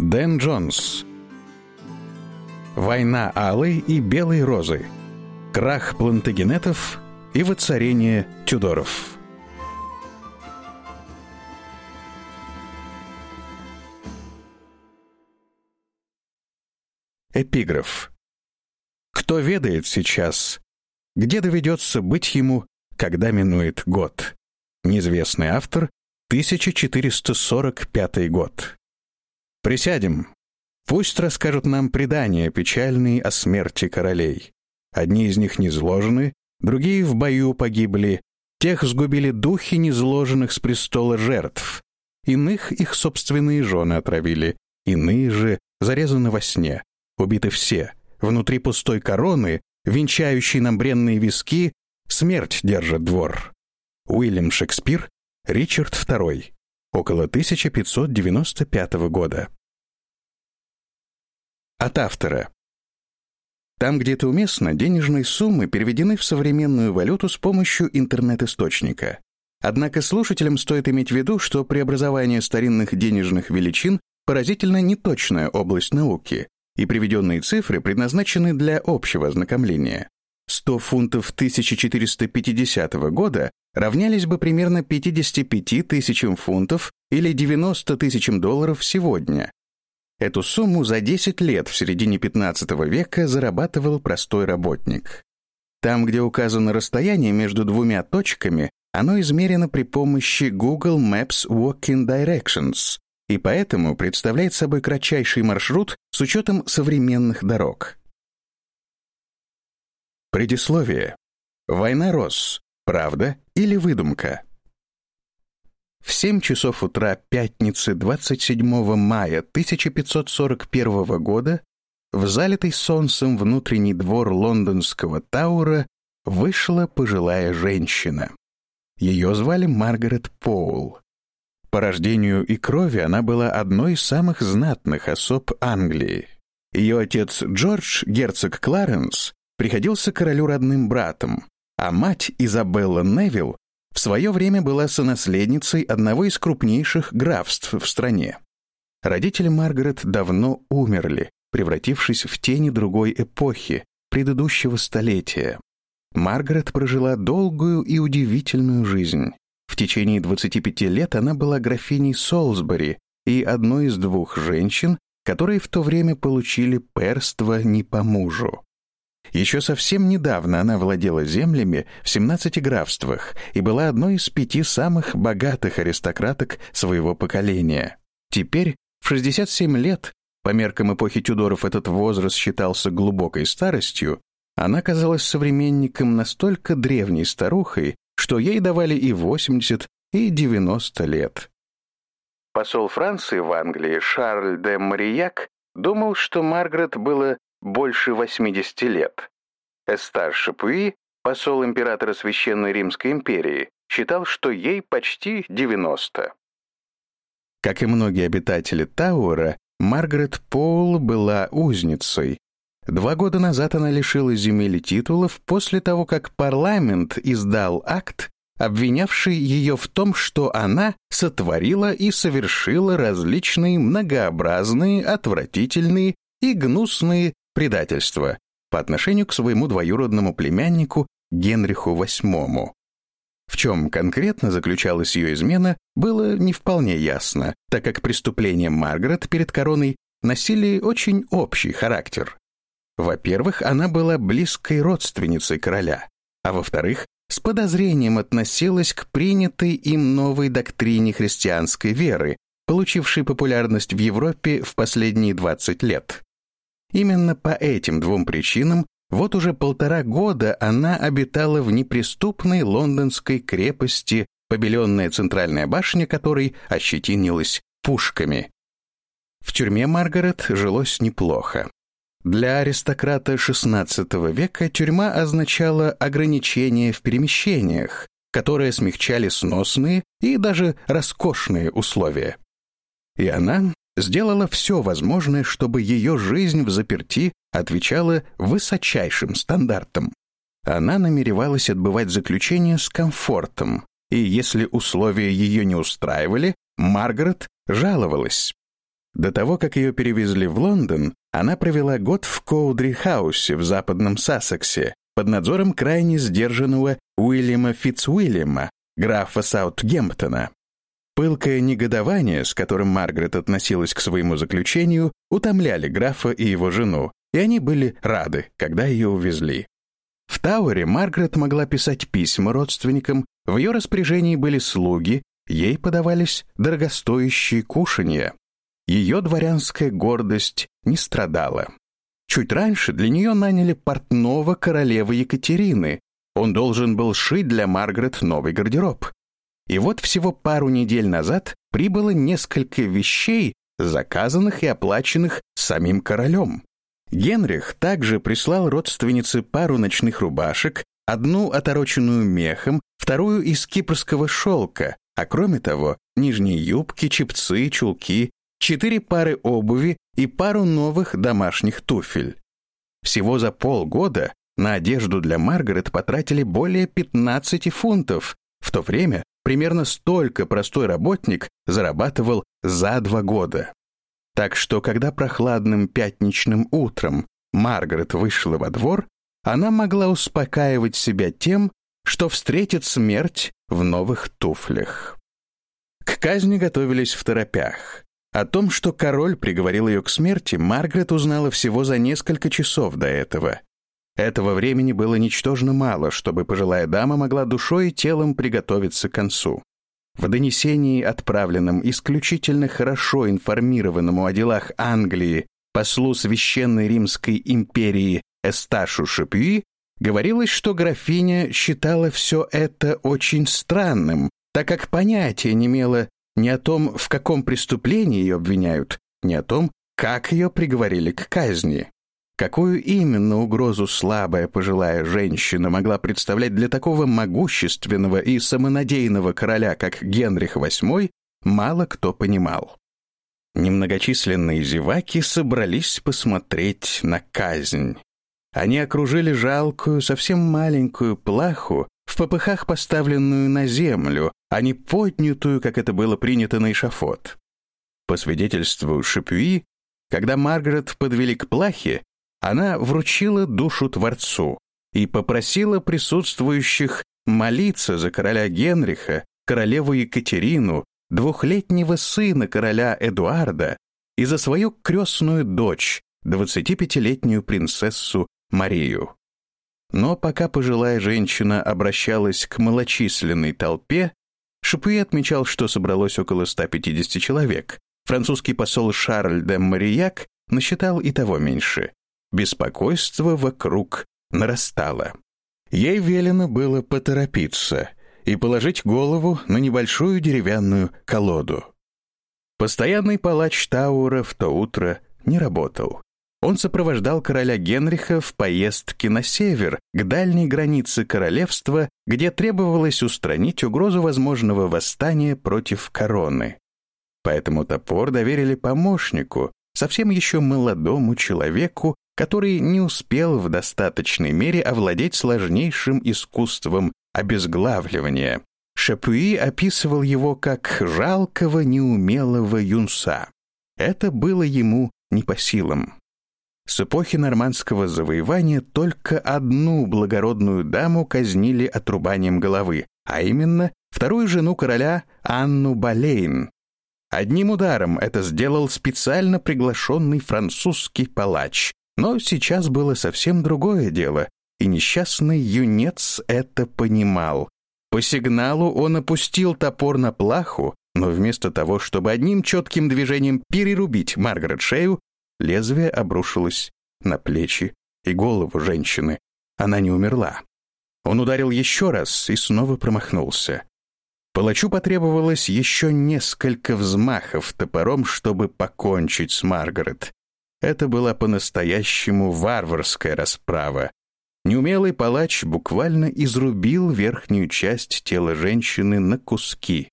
Дэн Джонс. Война алой и белой розы. Крах плантагенетов и воцарение Тюдоров. Эпиграф. Кто ведает сейчас, где доведется быть ему, когда минует год? Неизвестный автор, 1445 год. Присядем. Пусть расскажут нам предания печальные о смерти королей. Одни из них низложены, другие в бою погибли, тех сгубили духи низложенных с престола жертв. Иных их собственные жены отравили, иные же зарезаны во сне. Убиты все. Внутри пустой короны, венчающей нам бренные виски, смерть держит двор. Уильям Шекспир, Ричард II. Около 1595 года. От автора. Там, где это уместно, денежные суммы переведены в современную валюту с помощью интернет-источника. Однако слушателям стоит иметь в виду, что преобразование старинных денежных величин поразительно неточная область науки, и приведенные цифры предназначены для общего ознакомления. 100 фунтов 1450 года равнялись бы примерно 55 тысячам фунтов или 90 тысячам долларов сегодня, Эту сумму за 10 лет в середине 15 века зарабатывал простой работник. Там, где указано расстояние между двумя точками, оно измерено при помощи Google Maps Walking Directions и поэтому представляет собой кратчайший маршрут с учетом современных дорог. Предисловие. Война Рос. Правда или выдумка? В 7 часов утра пятницы 27 мая 1541 года в залитый солнцем внутренний двор лондонского Таура вышла пожилая женщина. Ее звали Маргарет Поул. По рождению и крови она была одной из самых знатных особ Англии. Ее отец Джордж, герцог Кларенс, приходился королю родным братом, а мать Изабелла Невилл в свое время была сонаследницей одного из крупнейших графств в стране. Родители Маргарет давно умерли, превратившись в тени другой эпохи, предыдущего столетия. Маргарет прожила долгую и удивительную жизнь. В течение 25 лет она была графиней Солсбери и одной из двух женщин, которые в то время получили перство не по мужу. Еще совсем недавно она владела землями в 17 графствах и была одной из пяти самых богатых аристократок своего поколения. Теперь, в 67 лет, по меркам эпохи Тюдоров этот возраст считался глубокой старостью, она казалась современником настолько древней старухой, что ей давали и 80, и 90 лет. Посол Франции в Англии Шарль де Марияк думал, что Маргарет было больше 80 лет. Эстаж Шапуи, посол императора Священной Римской империи, считал, что ей почти 90. Как и многие обитатели Тауэра, Маргарет Поул была узницей. Два года назад она лишилась земель и титулов после того, как парламент издал акт, обвинявший ее в том, что она сотворила и совершила различные многообразные, отвратительные и гнусные предательство по отношению к своему двоюродному племяннику Генриху VIII. В чем конкретно заключалась ее измена, было не вполне ясно, так как преступления Маргарет перед короной носили очень общий характер. Во-первых, она была близкой родственницей короля, а во-вторых, с подозрением относилась к принятой им новой доктрине христианской веры, получившей популярность в Европе в последние 20 лет. Именно по этим двум причинам вот уже полтора года она обитала в неприступной лондонской крепости, побеленная центральная башня которой ощетинилась пушками. В тюрьме Маргарет жилось неплохо. Для аристократа XVI века тюрьма означала ограничения в перемещениях, которые смягчали сносные и даже роскошные условия. И она сделала все возможное, чтобы ее жизнь в заперти отвечала высочайшим стандартам. Она намеревалась отбывать заключение с комфортом, и если условия ее не устраивали, Маргарет жаловалась. До того, как ее перевезли в Лондон, она провела год в Коудри-хаусе в западном Сассексе под надзором крайне сдержанного Уильяма Фитцуильяма, графа Саутгемптона. Пылкое негодование, с которым Маргарет относилась к своему заключению, утомляли графа и его жену, и они были рады, когда ее увезли. В Тауэре Маргарет могла писать письма родственникам, в ее распоряжении были слуги, ей подавались дорогостоящие кушанья. Ее дворянская гордость не страдала. Чуть раньше для нее наняли портного королевы Екатерины. Он должен был шить для Маргарет новый гардероб. И вот всего пару недель назад прибыло несколько вещей, заказанных и оплаченных самим королем. Генрих также прислал родственнице пару ночных рубашек, одну отороченную мехом, вторую из кипрского шелка, а кроме того, нижние юбки, чепцы, чулки, четыре пары обуви и пару новых домашних туфель. Всего за полгода на одежду для Маргарет потратили более 15 фунтов, в то время примерно столько простой работник зарабатывал за два года. Так что, когда прохладным пятничным утром Маргарет вышла во двор, она могла успокаивать себя тем, что встретит смерть в новых туфлях. К казни готовились в торопях. О том, что король приговорил ее к смерти, Маргарет узнала всего за несколько часов до этого. Этого времени было ничтожно мало, чтобы пожилая дама могла душой и телом приготовиться к концу. В донесении, отправленном исключительно хорошо информированному о делах Англии послу Священной Римской империи Эсташу Шапюи, говорилось, что графиня считала все это очень странным, так как понятия не имела ни о том, в каком преступлении ее обвиняют, ни о том, как ее приговорили к казни. Какую именно угрозу слабая пожилая женщина могла представлять для такого могущественного и самонадеянного короля, как Генрих VIII, мало кто понимал. Немногочисленные зеваки собрались посмотреть на казнь. Они окружили жалкую, совсем маленькую плаху, в попыхах поставленную на землю, а не поднятую, как это было принято на эшафот. По свидетельству Шапюи, когда Маргарет подвели к плахе, она вручила душу Творцу и попросила присутствующих молиться за короля Генриха, королеву Екатерину, двухлетнего сына короля Эдуарда и за свою крестную дочь, 25-летнюю принцессу Марию. Но пока пожилая женщина обращалась к малочисленной толпе, Шапуи отмечал, что собралось около 150 человек. Французский посол Шарль де Марияк насчитал и того меньше. Беспокойство вокруг нарастало. Ей велено было поторопиться и положить голову на небольшую деревянную колоду. Постоянный палач Таура в то утро не работал. Он сопровождал короля Генриха в поездке на север, к дальней границе королевства, где требовалось устранить угрозу возможного восстания против короны. Поэтому топор доверили помощнику, совсем еще молодому человеку, который не успел в достаточной мере овладеть сложнейшим искусством обезглавливания. Шапуи описывал его как жалкого, неумелого юнца. Это было ему не по силам. С эпохи нормандского завоевания только одну благородную даму казнили отрубанием головы, а именно вторую жену короля Анну Болейн. Одним ударом это сделал специально приглашенный французский палач, но сейчас было совсем другое дело, и несчастный юнец это понимал. По сигналу он опустил топор на плаху, но вместо того, чтобы одним четким движением перерубить Маргарет шею, лезвие обрушилось на плечи и голову женщины. Она не умерла. Он ударил еще раз и снова промахнулся. Палачу потребовалось еще несколько взмахов топором, чтобы покончить с Маргарет. Это была по-настоящему варварская расправа. Неумелый палач буквально изрубил верхнюю часть тела женщины на куски.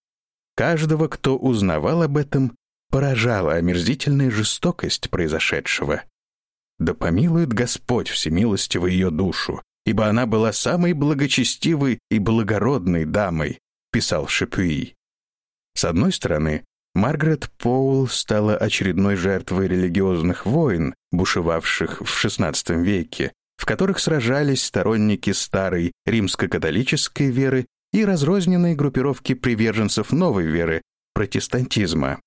Каждого, кто узнавал об этом, поражала омерзительная жестокость произошедшего. Да помилует Господь всемилостиво ее душу, ибо она была самой благочестивой и благородной дамой, писал Шепюи. С одной стороны, Маргарет Поул стала очередной жертвой религиозных войн, бушевавших в XVI веке, в которых сражались сторонники старой римско-католической веры и разрозненные группировки приверженцев новой веры, протестантизма.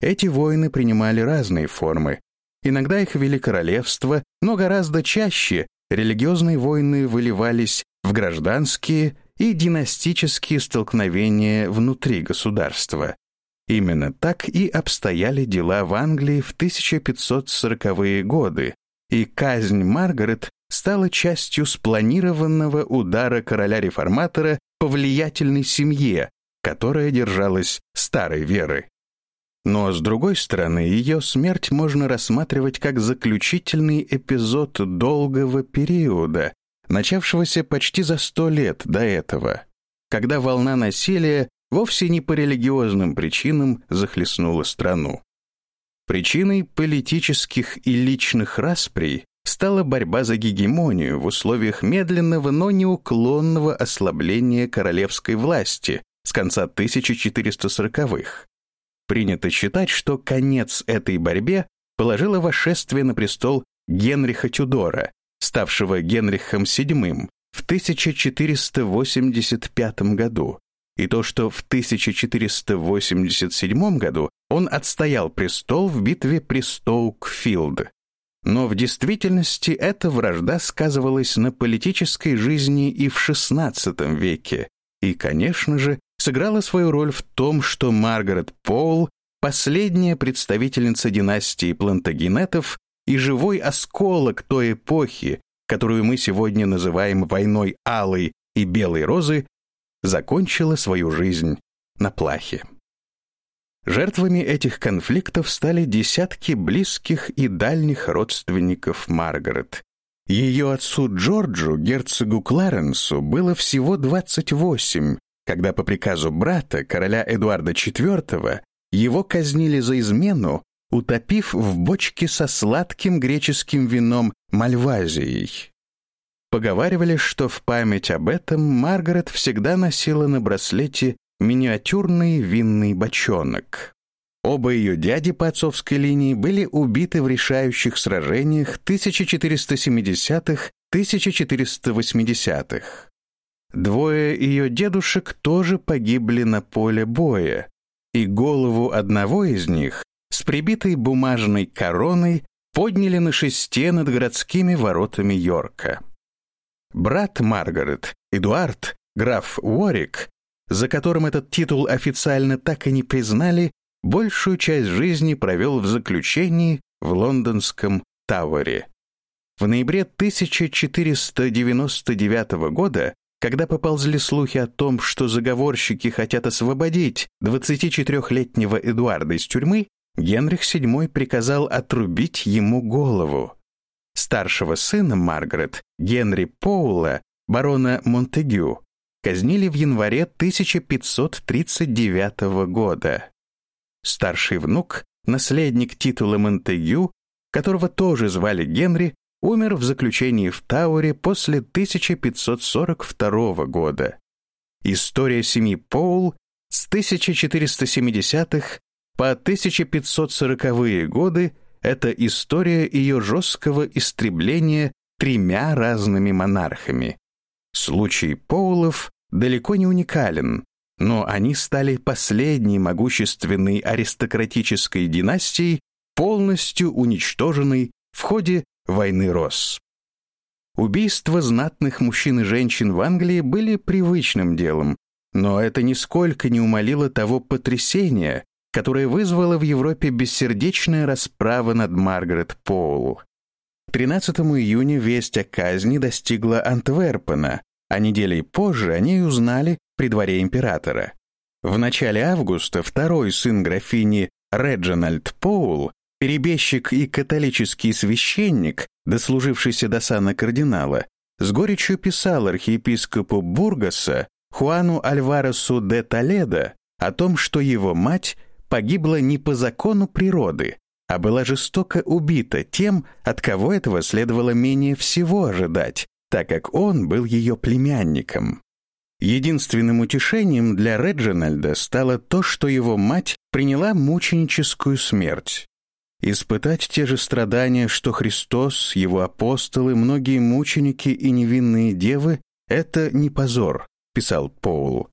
Эти войны принимали разные формы. Иногда их вели королевства, но гораздо чаще религиозные войны выливались в гражданские и династические столкновения внутри государства. Именно так и обстояли дела в Англии в 1540-е годы, и казнь Маргарет стала частью спланированного удара короля-реформатора по влиятельной семье, которая держалась старой веры. Но, с другой стороны, ее смерть можно рассматривать как заключительный эпизод долгого периода, начавшегося почти за сто лет до этого, когда волна насилия вовсе не по религиозным причинам захлестнула страну. Причиной политических и личных расприй стала борьба за гегемонию в условиях медленного, но неуклонного ослабления королевской власти с конца 1440-х. Принято считать, что конец этой борьбе положило восшествие на престол Генриха Тюдора, ставшего Генрихом VII в 1485 году, и то, что в 1487 году он отстоял престол в битве при Стоукфилд. Но в действительности эта вражда сказывалась на политической жизни и в XVI веке, и, конечно же, сыграла свою роль в том, что Маргарет Пол, последняя представительница династии Плантагенетов и живой осколок той эпохи, которую мы сегодня называем войной Алой и Белой Розы, закончила свою жизнь на плахе. Жертвами этих конфликтов стали десятки близких и дальних родственников Маргарет. Ее отцу Джорджу, герцогу Кларенсу, было всего 28, когда по приказу брата, короля Эдуарда IV, его казнили за измену, утопив в бочке со сладким греческим вином Мальвазией. Поговаривали, что в память об этом Маргарет всегда носила на браслете миниатюрный винный бочонок. Оба ее дяди по отцовской линии были убиты в решающих сражениях 1470-1480-х. Двое ее дедушек тоже погибли на поле боя, и голову одного из них с прибитой бумажной короной подняли на шесте над городскими воротами Йорка. Брат Маргарет, Эдуард, граф Уорик, за которым этот титул официально так и не признали, большую часть жизни провел в заключении в лондонском Тауэре. В ноябре 1499 года, когда поползли слухи о том, что заговорщики хотят освободить 24-летнего Эдуарда из тюрьмы, Генрих VII приказал отрубить ему голову. Старшего сына Маргарет, Генри Поула, барона Монтегю, казнили в январе 1539 года. Старший внук, наследник титула Монтегю, которого тоже звали Генри, умер в заключении в Тауре после 1542 года. История семьи Поул с 1470-х по 1540-е годы это история ее жесткого истребления тремя разными монархами. Случай Поулов далеко не уникален, но они стали последней могущественной аристократической династией, полностью уничтоженной в ходе войны Росс. Убийства знатных мужчин и женщин в Англии были привычным делом, но это нисколько не умалило того потрясения, которое вызвало в Европе бессердечная расправа над Маргарет Поул. 13 июня весть о казни достигла Антверпена, а неделей позже о ней узнали при дворе императора. В начале августа второй сын графини Реджинальд Поул, перебежчик и католический священник, дослужившийся до сана кардинала, с горечью писал архиепископу Бургаса Хуану Альваресу де Толедо о том, что его мать погибла не по закону природы, а была жестоко убита тем, от кого этого следовало менее всего ожидать, так как он был ее племянником. Единственным утешением для Реджинальда стало то, что его мать приняла мученическую смерть. Испытать те же страдания, что Христос, его апостолы, многие мученики и невинные девы — это не позор, писал Поул.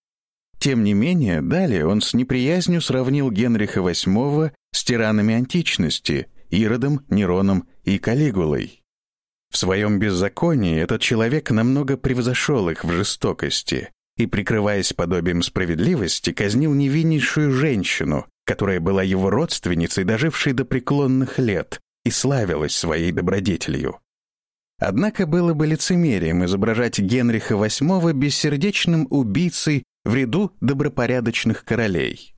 Тем не менее, далее он с неприязнью сравнил Генриха VIII с тиранами античности, Иродом, Нероном и Калигулой. В своем беззаконии этот человек намного превзошел их в жестокости и, прикрываясь подобием справедливости, казнил невиннейшую женщину, которая была его родственницей, дожившей до преклонных лет, и славилась своей добродетелью. Однако было бы лицемерием изображать Генриха VIII бессердечным убийцей в ряду добропорядочных королей.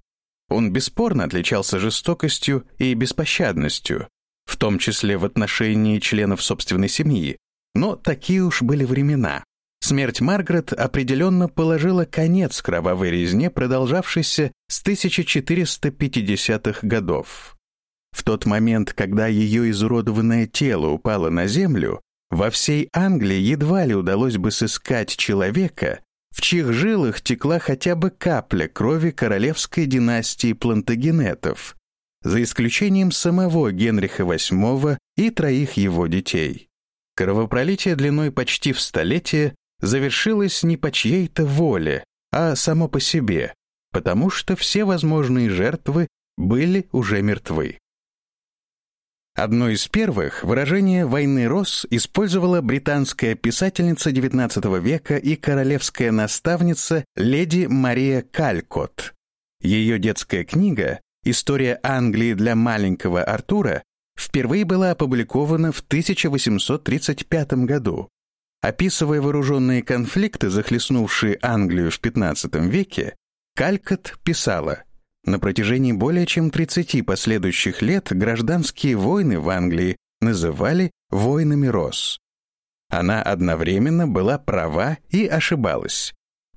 Он бесспорно отличался жестокостью и беспощадностью, в том числе в отношении членов собственной семьи, но такие уж были времена. Смерть Маргарет определенно положила конец кровавой резне, продолжавшейся с 1450-х годов. В тот момент, когда ее изуродованное тело упало на землю, во всей Англии едва ли удалось бы сыскать человека, в чьих жилах текла хотя бы капля крови королевской династии Плантагенетов, за исключением самого Генриха VIII и троих его детей. Кровопролитие длиной почти в столетие завершилось не по чьей-то воле, а само по себе, потому что все возможные жертвы были уже мертвы. Одно из первых выражение «войны Рос» использовала британская писательница XIX века и королевская наставница леди Мария Калькот. Ее детская книга «История Англии для маленького Артура» впервые была опубликована в 1835 году Описывая вооруженные конфликты, захлестнувшие Англию в XV веке, Калькот писала, «На протяжении более чем 30 последующих лет гражданские войны в Англии называли «войнами Рос». Она одновременно была права и ошибалась.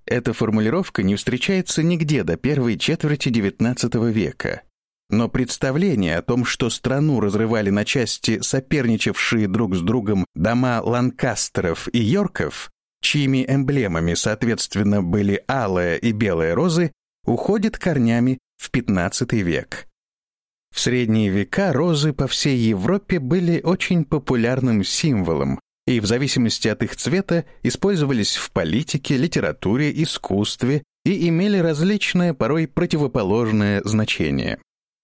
Эта формулировка не встречается нигде до первой четверти XIX века. Но представление о том, что страну разрывали на части соперничавшие друг с другом дома Ланкастеров и Йорков, чьими эмблемами, соответственно, были алая и белая розы, уходит корнями в XV век. В средние века розы по всей Европе были очень популярным символом, и в зависимости от их цвета использовались в политике, литературе, искусстве и имели различное, порой противоположное значение.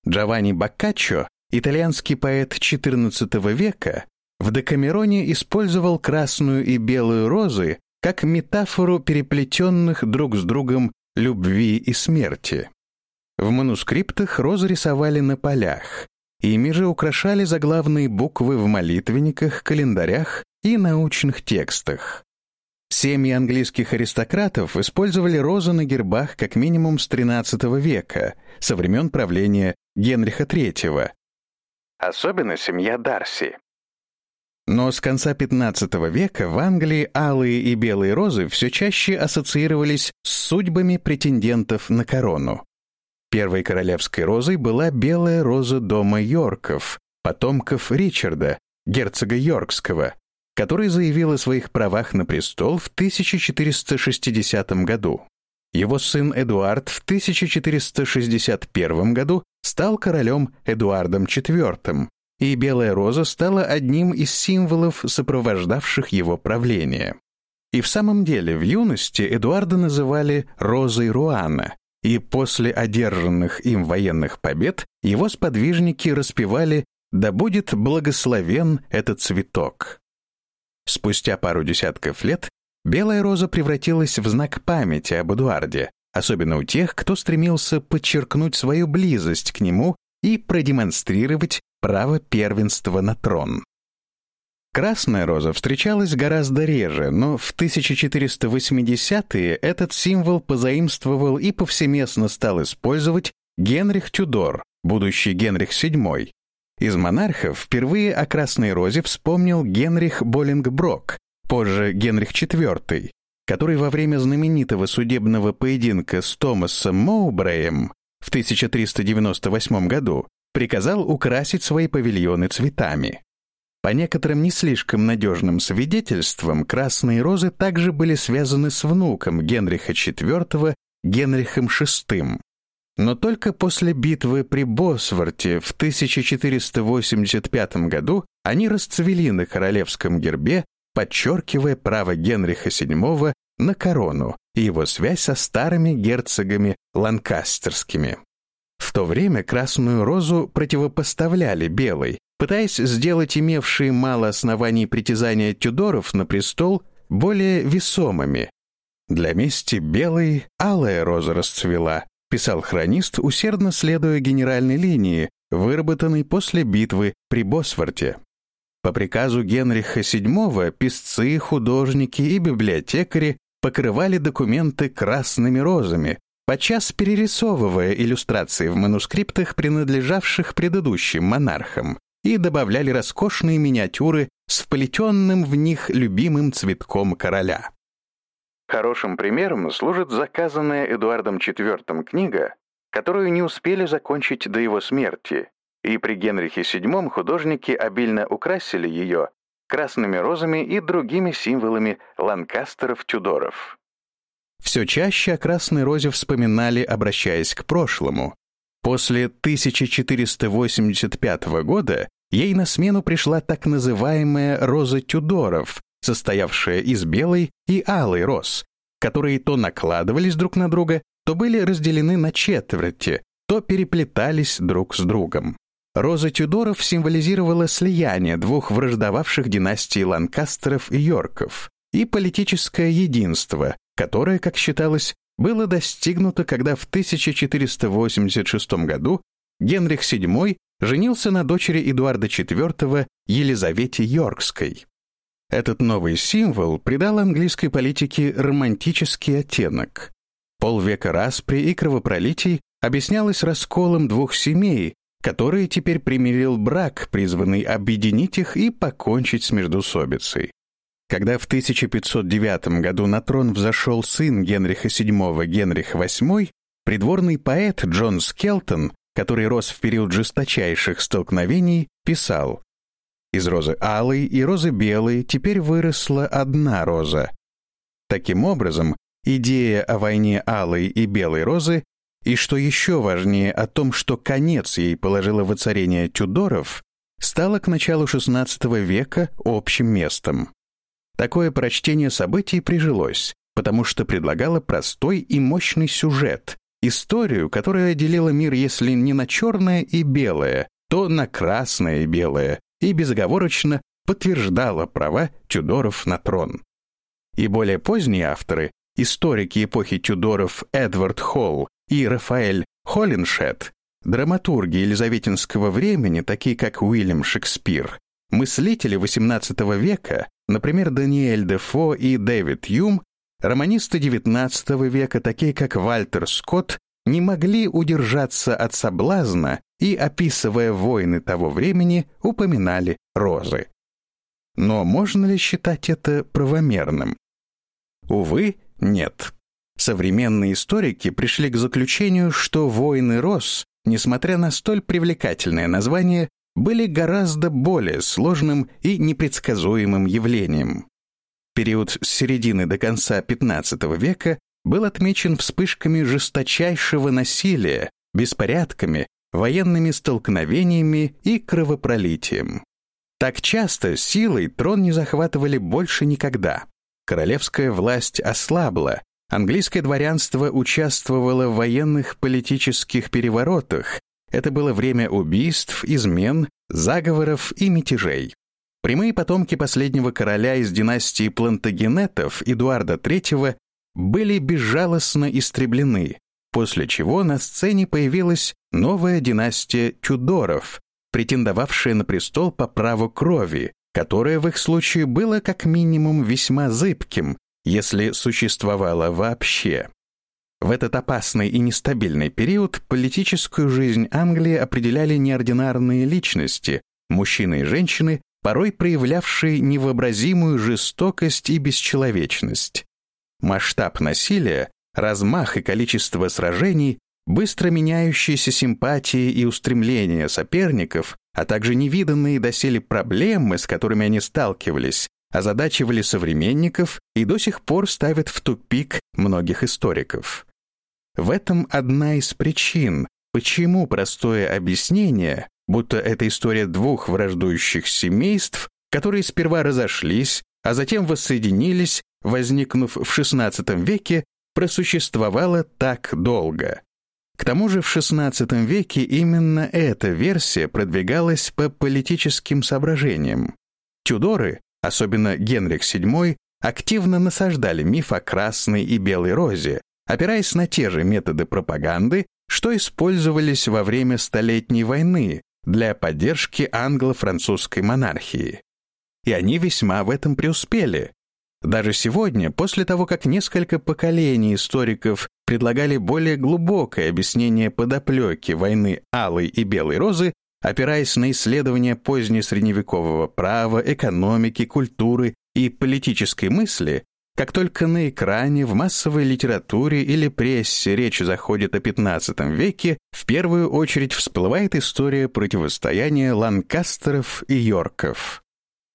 Джованни Боккаччо, итальянский поэт XIV века, в Декамероне использовал красную и белую розы как метафору переплетенных друг с другом любви и смерти. В манускриптах розы рисовали на полях, ими же украшали заглавные буквы в молитвенниках, календарях и научных текстах. Семьи английских аристократов использовали розы на гербах как минимум с XIII века, со времен правления Генриха III. Особенно семья Дарси. Но с конца XV века в Англии алые и белые розы все чаще ассоциировались с судьбами претендентов на корону. Первой королевской розой была белая роза дома Йорков, потомков Ричарда, герцога Йоркского, который заявил о своих правах на престол в 1460 году. Его сын Эдуард в 1461 году стал королем Эдуардом IV, и Белая Роза стала одним из символов, сопровождавших его правление. И в самом деле в юности Эдуарда называли «Розой Руана», и после одержанных им военных побед его сподвижники распевали «Да будет благословен этот цветок». Спустя пару десятков лет белая роза превратилась в знак памяти об Эдуарде, особенно у тех, кто стремился подчеркнуть свою близость к нему и продемонстрировать право первенства на трон. Красная роза встречалась гораздо реже, но в 1480-е этот символ позаимствовал и повсеместно стал использовать Генрих Тюдор, будущий Генрих VII, из монархов впервые о Красной Розе вспомнил Генрих Боллингброк, позже Генрих IV, который во время знаменитого судебного поединка с Томасом Моубреем в 1398 году приказал украсить свои павильоны цветами. По некоторым не слишком надежным свидетельствам, красные розы также были связаны с внуком Генриха IV, Генрихом VI. Но только после битвы при Босворте в 1485 году они расцвели на королевском гербе, подчеркивая право Генриха VII на корону и его связь со старыми герцогами ланкастерскими. В то время красную розу противопоставляли белой, пытаясь сделать имевшие мало оснований притязания Тюдоров на престол более весомыми. Для мести белой алая роза расцвела, писал хронист, усердно следуя генеральной линии, выработанной после битвы при Босфорте. По приказу Генриха VII писцы, художники и библиотекари покрывали документы красными розами, подчас перерисовывая иллюстрации в манускриптах, принадлежавших предыдущим монархам, и добавляли роскошные миниатюры с вплетенным в них любимым цветком короля. Хорошим примером служит заказанная Эдуардом IV книга, которую не успели закончить до его смерти, и при Генрихе VII художники обильно украсили ее красными розами и другими символами ланкастеров-тюдоров. Все чаще о красной розе вспоминали, обращаясь к прошлому. После 1485 года ей на смену пришла так называемая роза Тюдоров, состоявшая из белой и алой роз, которые то накладывались друг на друга, то были разделены на четверти, то переплетались друг с другом. Роза Тюдоров символизировала слияние двух враждовавших династий Ланкастеров и Йорков и политическое единство, которое, как считалось, было достигнуто, когда в 1486 году Генрих VII женился на дочери Эдуарда IV Елизавете Йоркской. Этот новый символ придал английской политике романтический оттенок. Полвека распри и кровопролитий объяснялось расколом двух семей, которые теперь примирил брак, призванный объединить их и покончить с междусобицей. Когда в 1509 году на трон взошел сын Генриха VII Генрих VIII, придворный поэт Джон Скелтон, который рос в период жесточайших столкновений, писал «Из розы алой и розы белой теперь выросла одна роза». Таким образом, идея о войне алой и белой розы и, что еще важнее, о том, что конец ей положило воцарение Тюдоров, стало к началу XVI века общим местом. Такое прочтение событий прижилось, потому что предлагало простой и мощный сюжет, историю, которая делила мир, если не на черное и белое, то на красное и белое, и безоговорочно подтверждала права Тюдоров на трон. И более поздние авторы, историки эпохи Тюдоров Эдвард Холл и Рафаэль Холлиншет, драматурги елизаветинского времени, такие как Уильям Шекспир, мыслители XVIII века, Например, Даниэль Дефо и Дэвид Юм, романисты XIX века, такие как Вальтер Скотт, не могли удержаться от соблазна и, описывая войны того времени, упоминали розы. Но можно ли считать это правомерным? Увы, нет. Современные историки пришли к заключению, что войны роз, несмотря на столь привлекательное название, были гораздо более сложным и непредсказуемым явлением. Период с середины до конца XV века был отмечен вспышками жесточайшего насилия, беспорядками, военными столкновениями и кровопролитием. Так часто силой трон не захватывали больше никогда. Королевская власть ослабла, английское дворянство участвовало в военных политических переворотах, это было время убийств, измен, заговоров и мятежей. Прямые потомки последнего короля из династии Плантагенетов, Эдуарда III, были безжалостно истреблены, после чего на сцене появилась новая династия Тюдоров, претендовавшая на престол по праву крови, которое в их случае было как минимум весьма зыбким, если существовало вообще. В этот опасный и нестабильный период политическую жизнь Англии определяли неординарные личности, мужчины и женщины, порой проявлявшие невообразимую жестокость и бесчеловечность. Масштаб насилия, размах и количество сражений быстро меняющиеся симпатии и устремления соперников, а также невиданные доселе проблемы, с которыми они сталкивались, озадачивали современников и до сих пор ставят в тупик многих историков. В этом одна из причин, почему простое объяснение, будто это история двух враждующих семейств, которые сперва разошлись, а затем воссоединились, возникнув в XVI веке, просуществовало так долго. К тому же в XVI веке именно эта версия продвигалась по политическим соображениям. Тюдоры, особенно Генрих VII, активно насаждали миф о красной и белой розе, опираясь на те же методы пропаганды, что использовались во время Столетней войны для поддержки англо-французской монархии. И они весьма в этом преуспели. Даже сегодня, после того, как несколько поколений историков предлагали более глубокое объяснение подоплеки войны Алой и Белой Розы, опираясь на исследования позднесредневекового права, экономики, культуры и политической мысли, как только на экране, в массовой литературе или прессе речь заходит о XV веке, в первую очередь всплывает история противостояния Ланкастеров и Йорков.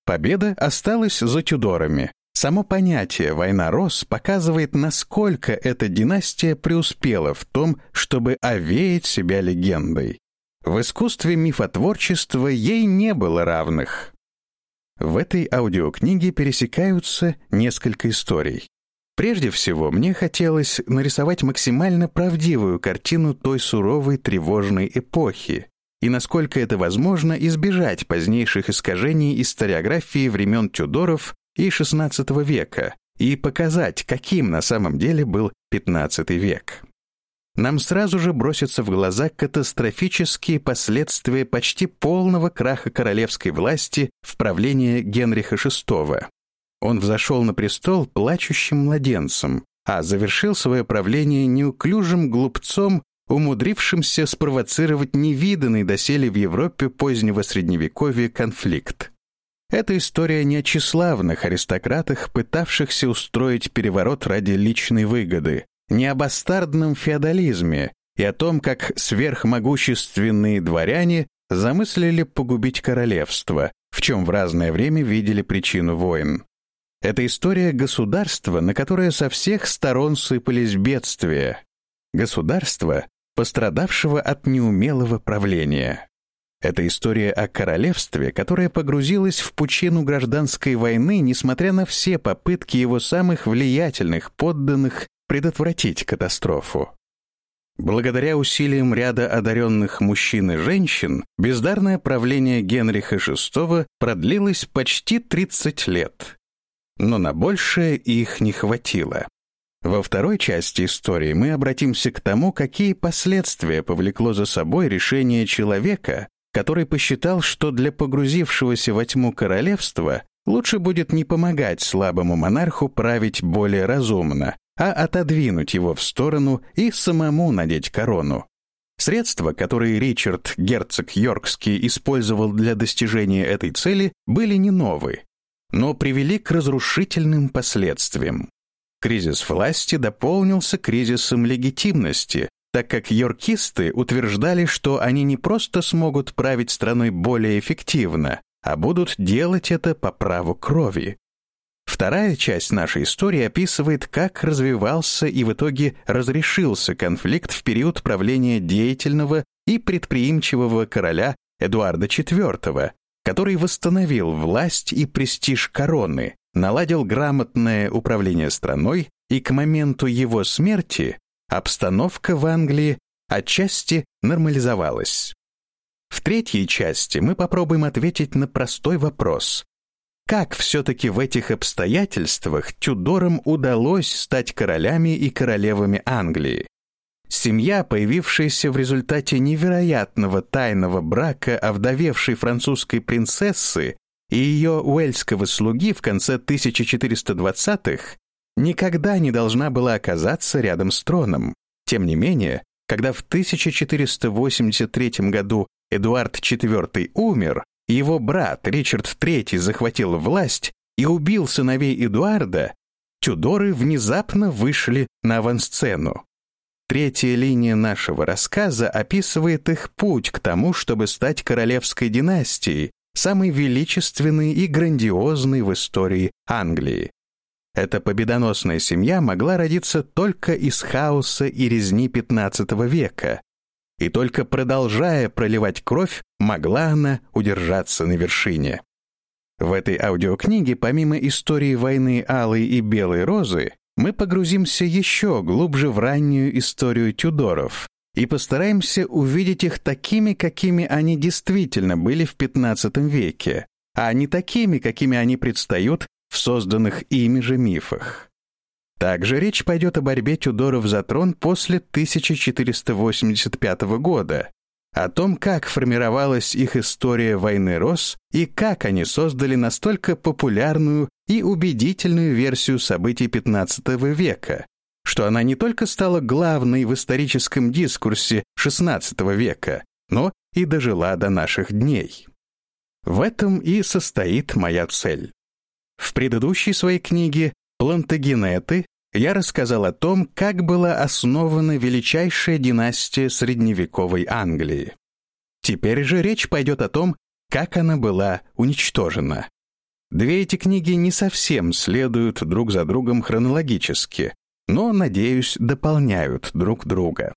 Победа осталась за Тюдорами. Само понятие «война Рос» показывает, насколько эта династия преуспела в том, чтобы овеять себя легендой. В искусстве мифотворчества ей не было равных. В этой аудиокниге пересекаются несколько историй. Прежде всего, мне хотелось нарисовать максимально правдивую картину той суровой тревожной эпохи и, насколько это возможно, избежать позднейших искажений историографии времен Тюдоров и XVI века и показать, каким на самом деле был XV век нам сразу же бросятся в глаза катастрофические последствия почти полного краха королевской власти в правлении Генриха VI. Он взошел на престол плачущим младенцем, а завершил свое правление неуклюжим глупцом, умудрившимся спровоцировать невиданный доселе в Европе позднего Средневековья конфликт. Это история не о тщеславных аристократах, пытавшихся устроить переворот ради личной выгоды, не о бастардном феодализме и о том, как сверхмогущественные дворяне замыслили погубить королевство, в чем в разное время видели причину войн. Это история государства, на которое со всех сторон сыпались бедствия. Государства, пострадавшего от неумелого правления. Это история о королевстве, которое погрузилось в пучину гражданской войны, несмотря на все попытки его самых влиятельных подданных предотвратить катастрофу. Благодаря усилиям ряда одаренных мужчин и женщин, бездарное правление Генриха VI продлилось почти 30 лет. Но на большее их не хватило. Во второй части истории мы обратимся к тому, какие последствия повлекло за собой решение человека, который посчитал, что для погрузившегося во тьму королевства лучше будет не помогать слабому монарху править более разумно, а отодвинуть его в сторону и самому надеть корону. Средства, которые Ричард, герцог Йоркский, использовал для достижения этой цели, были не новые, но привели к разрушительным последствиям. Кризис власти дополнился кризисом легитимности, так как йоркисты утверждали, что они не просто смогут править страной более эффективно, а будут делать это по праву крови. Вторая часть нашей истории описывает, как развивался и в итоге разрешился конфликт в период правления деятельного и предприимчивого короля Эдуарда IV, который восстановил власть и престиж короны, наладил грамотное управление страной, и к моменту его смерти обстановка в Англии отчасти нормализовалась. В третьей части мы попробуем ответить на простой вопрос. Как все-таки в этих обстоятельствах Тюдорам удалось стать королями и королевами Англии? Семья, появившаяся в результате невероятного тайного брака овдовевшей французской принцессы и ее уэльского слуги в конце 1420-х, никогда не должна была оказаться рядом с троном. Тем не менее, когда в 1483 году Эдуард IV умер, его брат Ричард III захватил власть и убил сыновей Эдуарда, Тюдоры внезапно вышли на авансцену. третья линия нашего рассказа описывает их путь к тому, чтобы стать королевской династией, самой величественной и грандиозной в истории Англии. Эта победоносная семья могла родиться только из хаоса и резни XV века, и только продолжая проливать кровь, могла она удержаться на вершине. В этой аудиокниге, помимо истории войны Алой и Белой Розы, мы погрузимся еще глубже в раннюю историю Тюдоров и постараемся увидеть их такими, какими они действительно были в XV веке, а не такими, какими они предстают в созданных ими же мифах. Также речь пойдет о борьбе Тюдоров за трон после 1485 года, о том, как формировалась их история войны Рос и как они создали настолько популярную и убедительную версию событий XV века, что она не только стала главной в историческом дискурсе XVI века, но и дожила до наших дней. В этом и состоит моя цель. В предыдущей своей книге «Плантагенеты» я рассказал о том, как была основана величайшая династия средневековой Англии. Теперь же речь пойдет о том, как она была уничтожена. Две эти книги не совсем следуют друг за другом хронологически, но, надеюсь, дополняют друг друга.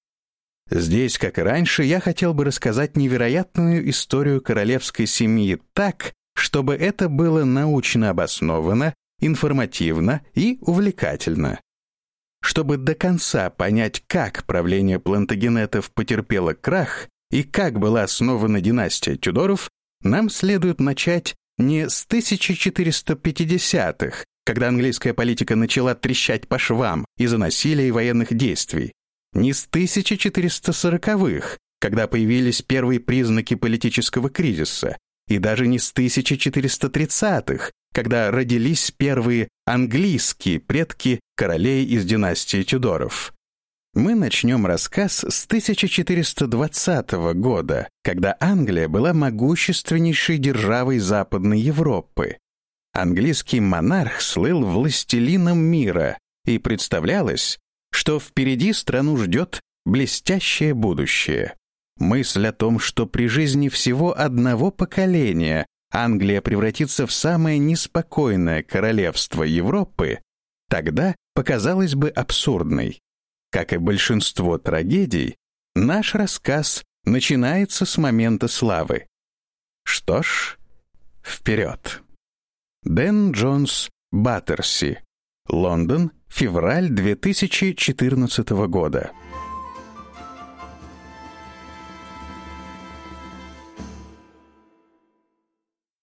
Здесь, как и раньше, я хотел бы рассказать невероятную историю королевской семьи так, чтобы это было научно обосновано, информативно и увлекательно. Чтобы до конца понять, как правление плантагенетов потерпело крах и как была основана династия Тюдоров, нам следует начать не с 1450-х, когда английская политика начала трещать по швам из-за насилия и военных действий, не с 1440-х, когда появились первые признаки политического кризиса, и даже не с 1430-х, когда родились первые английские предки королей из династии Тюдоров. Мы начнем рассказ с 1420 года, когда Англия была могущественнейшей державой Западной Европы. Английский монарх слыл властелином мира, и представлялось, что впереди страну ждет блестящее будущее. Мысль о том, что при жизни всего одного поколения Англия превратится в самое неспокойное королевство Европы, тогда показалась бы абсурдной. Как и большинство трагедий, наш рассказ начинается с момента славы. Что ж, вперед. Дэн Джонс Баттерси. Лондон, февраль 2014 года.